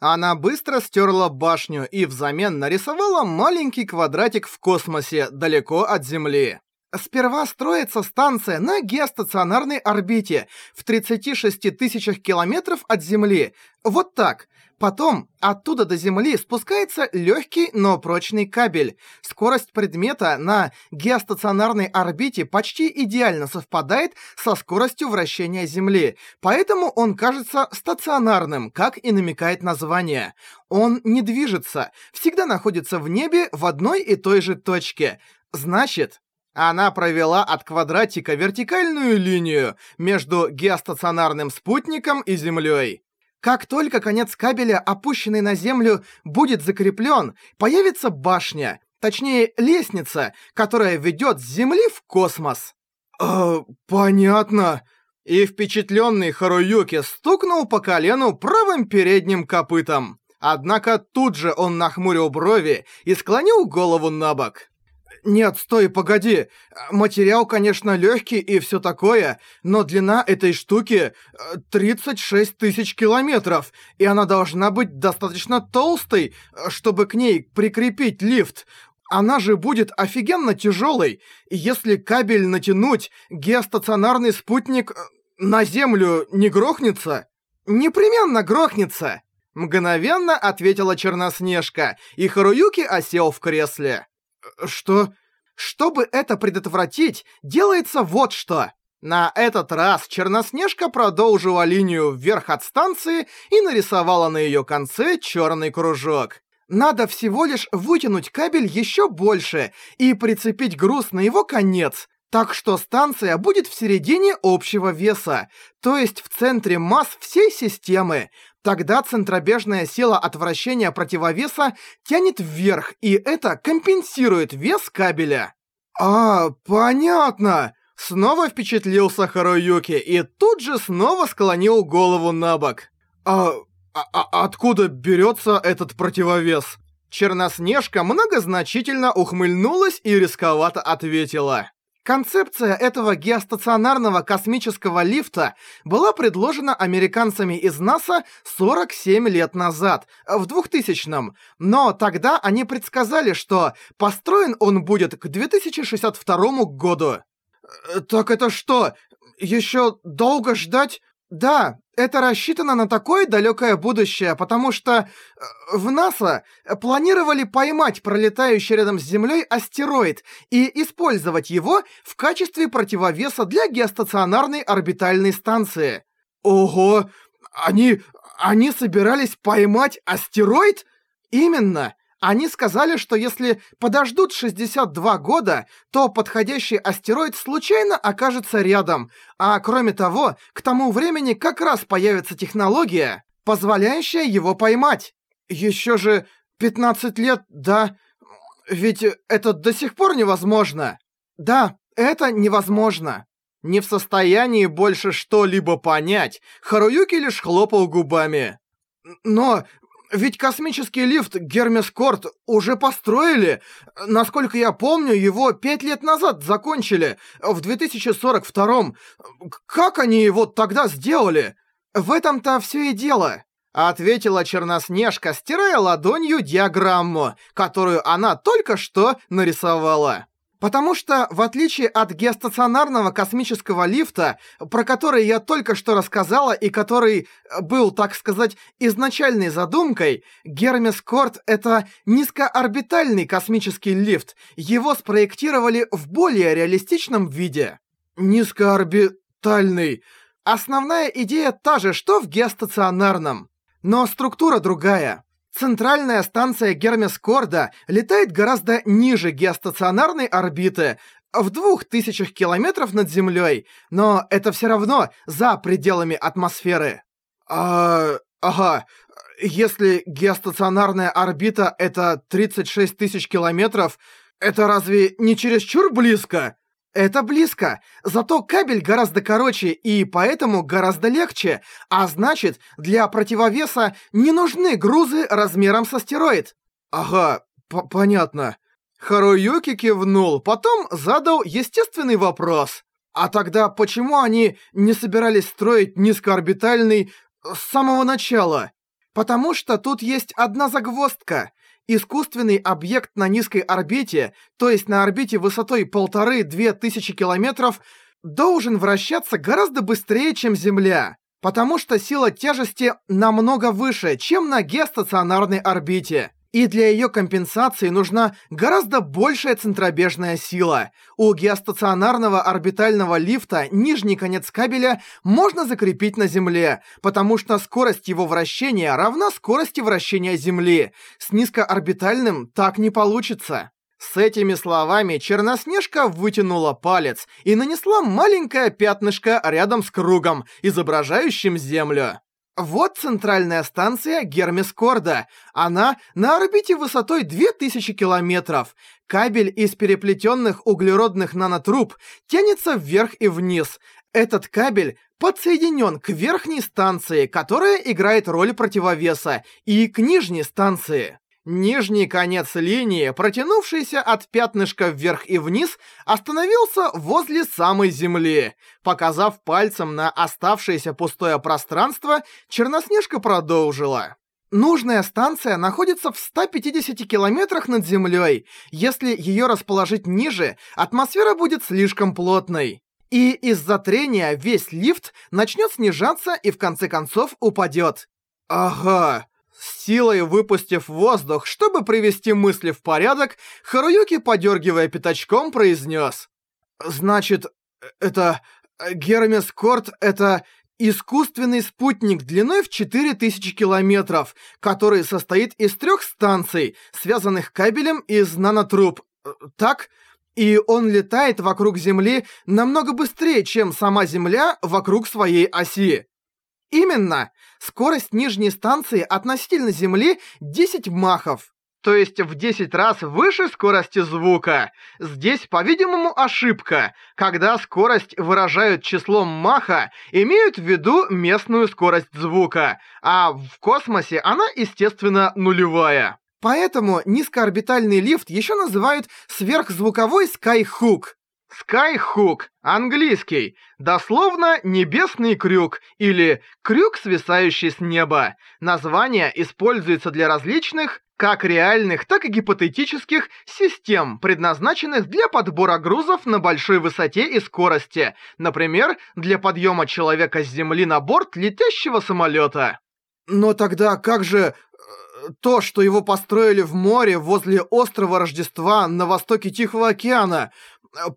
Она быстро стерла башню и взамен нарисовала маленький квадратик в космосе, далеко от Земли. Сперва строится станция на геостационарной орбите в 36 тысячах километров от Земли. Вот так. Потом оттуда до Земли спускается легкий, но прочный кабель. Скорость предмета на геостационарной орбите почти идеально совпадает со скоростью вращения Земли, поэтому он кажется стационарным, как и намекает название. Он не движется, всегда находится в небе в одной и той же точке. Значит, она провела от квадратика вертикальную линию между геостационарным спутником и Землей. Как только конец кабеля, опущенный на землю, будет закреплен, появится башня, точнее лестница, которая ведет с Земли в космос. «Э, понятно». И впечатленный Харуюки стукнул по колену правым передним копытом. Однако тут же он нахмурил брови и склонил голову на бок. «Нет, стой, погоди. Материал, конечно, легкий и все такое, но длина этой штуки 36 э, тысяч километров, и она должна быть достаточно толстой, чтобы к ней прикрепить лифт. Она же будет офигенно тяжелой, если кабель натянуть, геостационарный спутник э, на Землю не грохнется?» «Непременно грохнется!» Мгновенно ответила Черноснежка, и Харуюки осел в кресле. «Что?» «Чтобы это предотвратить, делается вот что!» На этот раз Черноснежка продолжила линию вверх от станции и нарисовала на ее конце черный кружок. Надо всего лишь вытянуть кабель еще больше и прицепить груз на его конец, так что станция будет в середине общего веса, то есть в центре масс всей системы. Тогда центробежная сила отвращения противовеса тянет вверх, и это компенсирует вес кабеля. «А, понятно!» Снова впечатлился Харуюки и тут же снова склонил голову на бок. «А, а, а откуда берется этот противовес?» Черноснежка многозначительно ухмыльнулась и рисковато ответила. Концепция этого геостационарного космического лифта была предложена американцами из НАСА 47 лет назад, в 2000-м, но тогда они предсказали, что построен он будет к 2062 году. Э, «Так это что, еще долго ждать?» Да, это рассчитано на такое далекое будущее, потому что э, в НАСА планировали поймать пролетающий рядом с Землей астероид и использовать его в качестве противовеса для геостационарной орбитальной станции. Ого! Они... они собирались поймать астероид? Именно! Они сказали, что если подождут 62 года, то подходящий астероид случайно окажется рядом, а кроме того, к тому времени как раз появится технология, позволяющая его поймать. Еще же 15 лет, да? Ведь это до сих пор невозможно. Да, это невозможно. Не в состоянии больше что-либо понять, Харуюки лишь хлопал губами. Но ведь космический лифт Гермес Корт уже построили. Насколько я помню, его пять лет назад закончили, в 2042-м. Как они его тогда сделали? В этом-то все и дело. Ответила Черноснежка, стирая ладонью диаграмму, которую она только что нарисовала. Потому что, в отличие от геостационарного космического лифта, про который я только что рассказала и который был, так сказать, изначальной задумкой, Гермес Корт — это низкоорбитальный космический лифт. Его спроектировали в более реалистичном виде. Низкоорбитальный. Основная идея та же, что в геостационарном. Но структура другая. Центральная станция Гермес-Корда летает гораздо ниже геостационарной орбиты, в двух тысячах километров над Землей, но это все равно за пределами атмосферы. А, ага, если геостационарная орбита это 36 тысяч километров, это разве не чересчур близко? Это близко, зато кабель гораздо короче и поэтому гораздо легче, а значит, для противовеса не нужны грузы размером с астероид. Ага, понятно. Харуюки кивнул, потом задал естественный вопрос. А тогда почему они не собирались строить низкоорбитальный с самого начала? Потому что тут есть одна загвоздка. Искусственный объект на низкой орбите, то есть на орбите высотой полторы-две тысячи километров, должен вращаться гораздо быстрее, чем Земля. Потому что сила тяжести намного выше, чем на геостационарной орбите. И для ее компенсации нужна гораздо большая центробежная сила. У геостационарного орбитального лифта нижний конец кабеля можно закрепить на Земле, потому что скорость его вращения равна скорости вращения Земли. С низкоорбитальным так не получится. С этими словами Черноснежка вытянула палец и нанесла маленькое пятнышко рядом с кругом, изображающим Землю. Вот центральная станция Гермес-Корда. Она на орбите высотой 2000 километров. Кабель из переплетенных углеродных нанотруб тянется вверх и вниз. Этот кабель подсоединен к верхней станции, которая играет роль противовеса, и к нижней станции. Нижний конец линии, протянувшийся от пятнышка вверх и вниз, остановился возле самой земли. Показав пальцем на оставшееся пустое пространство, Черноснежка продолжила. Нужная станция находится в 150 километрах над землей. Если ее расположить ниже, атмосфера будет слишком плотной. И из-за трения весь лифт начнет снижаться и в конце концов упадет. Ага. С силой выпустив воздух, чтобы привести мысли в порядок, Харуюки, подергивая пятачком, произнес. «Значит, это... Гермес Корт — это искусственный спутник длиной в 4000 километров, который состоит из трех станций, связанных кабелем из нанотруб. Так? И он летает вокруг Земли намного быстрее, чем сама Земля вокруг своей оси. Именно! Скорость нижней станции относительно Земли 10 махов. То есть в 10 раз выше скорости звука. Здесь, по-видимому, ошибка. Когда скорость выражают числом маха, имеют в виду местную скорость звука. А в космосе она, естественно, нулевая. Поэтому низкоорбитальный лифт еще называют сверхзвуковой скайхук. Skyhook, английский, дословно «небесный крюк» или «крюк, свисающий с неба». Название используется для различных, как реальных, так и гипотетических, систем, предназначенных для подбора грузов на большой высоте и скорости, например, для подъема человека с земли на борт летящего самолета. Но тогда как же э, то, что его построили в море возле острова Рождества на востоке Тихого океана,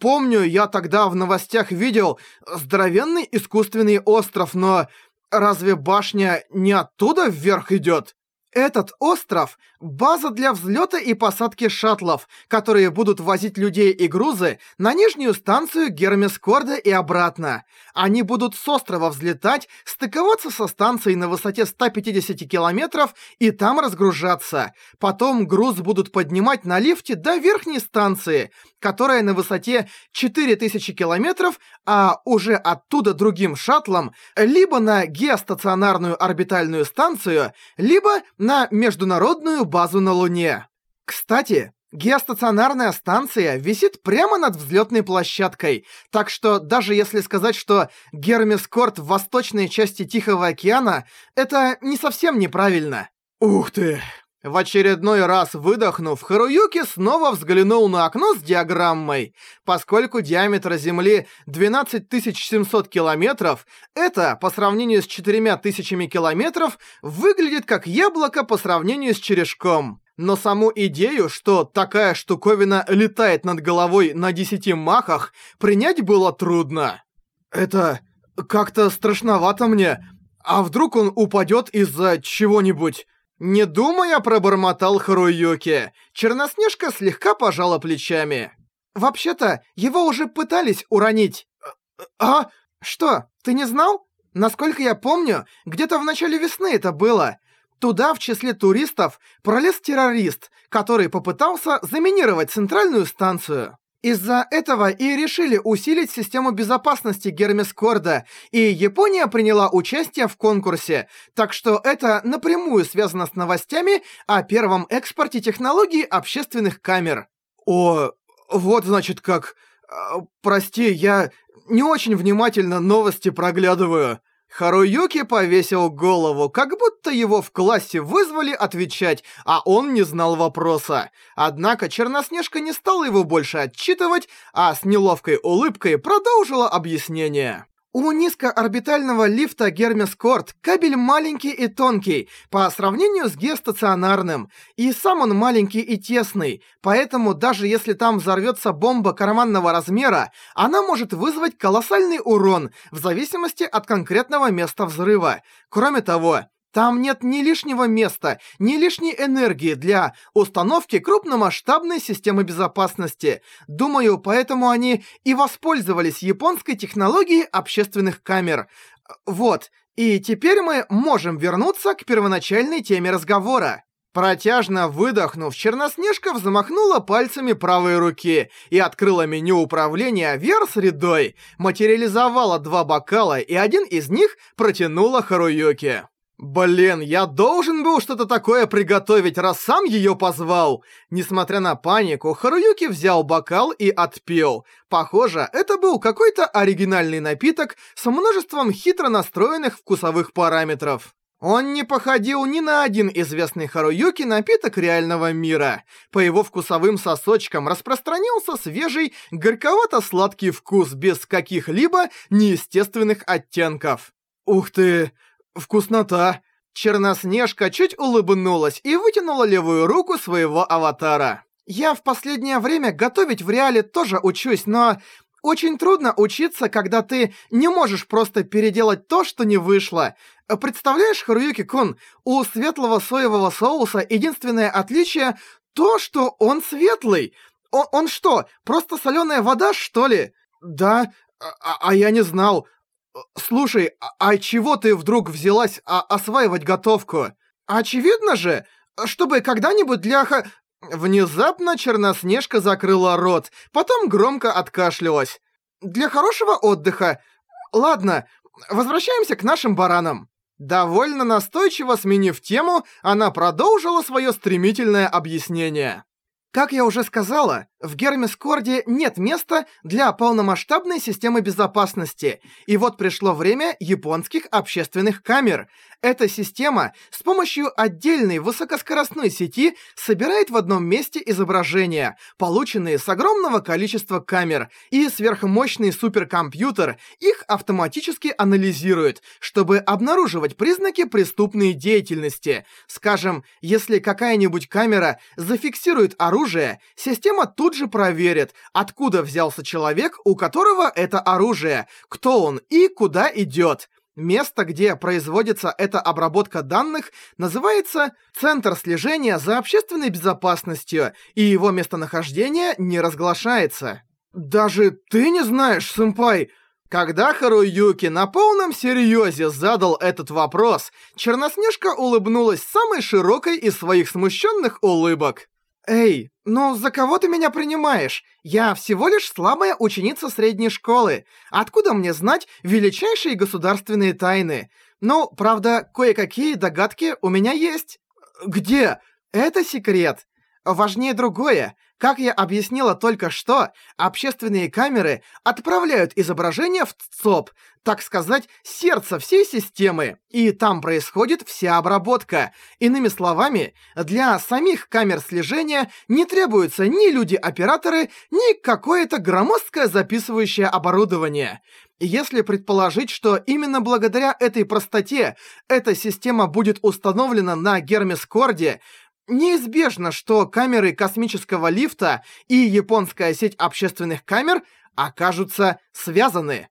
Помню, я тогда в новостях видел здоровенный искусственный остров, но разве башня не оттуда вверх идет? Этот остров — база для взлета и посадки шаттлов, которые будут возить людей и грузы на нижнюю станцию Гермескорда и обратно. Они будут с острова взлетать, стыковаться со станцией на высоте 150 километров и там разгружаться. Потом груз будут поднимать на лифте до верхней станции, которая на высоте 4000 километров, а уже оттуда другим шаттлом либо на геостационарную орбитальную станцию, либо на международную базу на Луне. Кстати, геостационарная станция висит прямо над взлетной площадкой, так что даже если сказать, что Гермес-Корт в восточной части Тихого океана, это не совсем неправильно. Ух ты! В очередной раз выдохнув, Харуюки снова взглянул на окно с диаграммой. Поскольку диаметр Земли 12700 километров, это, по сравнению с 4000 километров, выглядит как яблоко по сравнению с черешком. Но саму идею, что такая штуковина летает над головой на 10 махах, принять было трудно. Это как-то страшновато мне. А вдруг он упадет из-за чего-нибудь? Не думая, пробормотал Харуюки. Черноснежка слегка пожала плечами. Вообще-то, его уже пытались уронить. А? Что, ты не знал? Насколько я помню, где-то в начале весны это было. Туда в числе туристов пролез террорист, который попытался заминировать центральную станцию. Из-за этого и решили усилить систему безопасности Гермескорда, и Япония приняла участие в конкурсе, так что это напрямую связано с новостями о первом экспорте технологий общественных камер. О, вот значит как... А, прости, я не очень внимательно новости проглядываю. Харуюки повесил голову, как будто его в классе вызвали отвечать, а он не знал вопроса. Однако Черноснежка не стала его больше отчитывать, а с неловкой улыбкой продолжила объяснение. У низкоорбитального лифта Гермес Корт кабель маленький и тонкий по сравнению с геостационарным, и сам он маленький и тесный, поэтому даже если там взорвется бомба карманного размера, она может вызвать колоссальный урон в зависимости от конкретного места взрыва. Кроме того, там нет ни лишнего места, ни лишней энергии для установки крупномасштабной системы безопасности. Думаю, поэтому они и воспользовались японской технологией общественных камер. Вот, и теперь мы можем вернуться к первоначальной теме разговора. Протяжно выдохнув, Черноснежка взмахнула пальцами правой руки и открыла меню управления вверх средой, материализовала два бокала и один из них протянула Харуюке. Блин, я должен был что-то такое приготовить, раз сам её позвал. Несмотря на панику, Харуюки взял бокал и отпил. Похоже, это был какой-то оригинальный напиток с множеством хитро настроенных вкусовых параметров. Он не походил ни на один известный Харуюки напиток реального мира. По его вкусовым сосочкам распространился свежий, горьковато-сладкий вкус без каких-либо неестественных оттенков. Ух ты! «Вкуснота!» Черноснежка чуть улыбнулась и вытянула левую руку своего аватара. «Я в последнее время готовить в реале тоже учусь, но очень трудно учиться, когда ты не можешь просто переделать то, что не вышло. Представляешь, Харуюки-кун, у светлого соевого соуса единственное отличие — то, что он светлый. Он, он что, просто соленая вода, что ли? Да, а, а я не знал. «Слушай, а, а чего ты вдруг взялась а осваивать готовку? Очевидно же, чтобы когда-нибудь для ха...» Внезапно Черноснежка закрыла рот, потом громко откашлялась. «Для хорошего отдыха. Ладно, возвращаемся к нашим баранам». Довольно настойчиво сменив тему, она продолжила свое стремительное объяснение. Как я уже сказала, в Гермес-Корде нет места для полномасштабной системы безопасности, и вот пришло время японских общественных камер. Эта система с помощью отдельной высокоскоростной сети собирает в одном месте изображения, полученные с огромного количества камер, и сверхмощный суперкомпьютер их автоматически анализирует, чтобы обнаруживать признаки преступной деятельности. Скажем, если какая-нибудь камера зафиксирует оружие, система тут тут же проверит, откуда взялся человек, у которого это оружие, кто он и куда идет. Место, где производится эта обработка данных, называется Центр слежения за общественной безопасностью, и его местонахождение не разглашается. «Даже ты не знаешь, сэмпай!» Когда Харуюки на полном серьезе задал этот вопрос, Черноснежка улыбнулась самой широкой из своих смущенных улыбок. «Эй, ну за кого ты меня принимаешь? Я всего лишь слабая ученица средней школы. Откуда мне знать величайшие государственные тайны? Ну, правда, кое-какие догадки у меня есть». «Где?» «Это секрет. Важнее другое. Как я объяснила только что, общественные камеры отправляют изображение в ЦОП, так сказать, сердце всей системы, и там происходит вся обработка. Иными словами, для самих камер слежения не требуются ни люди-операторы, ни какое-то громоздкое записывающее оборудование. Если предположить, что именно благодаря этой простоте эта система будет установлена на Гермес-Корде, Неизбежно, что камеры космического лифта и японская сеть общественных камер окажутся связаны.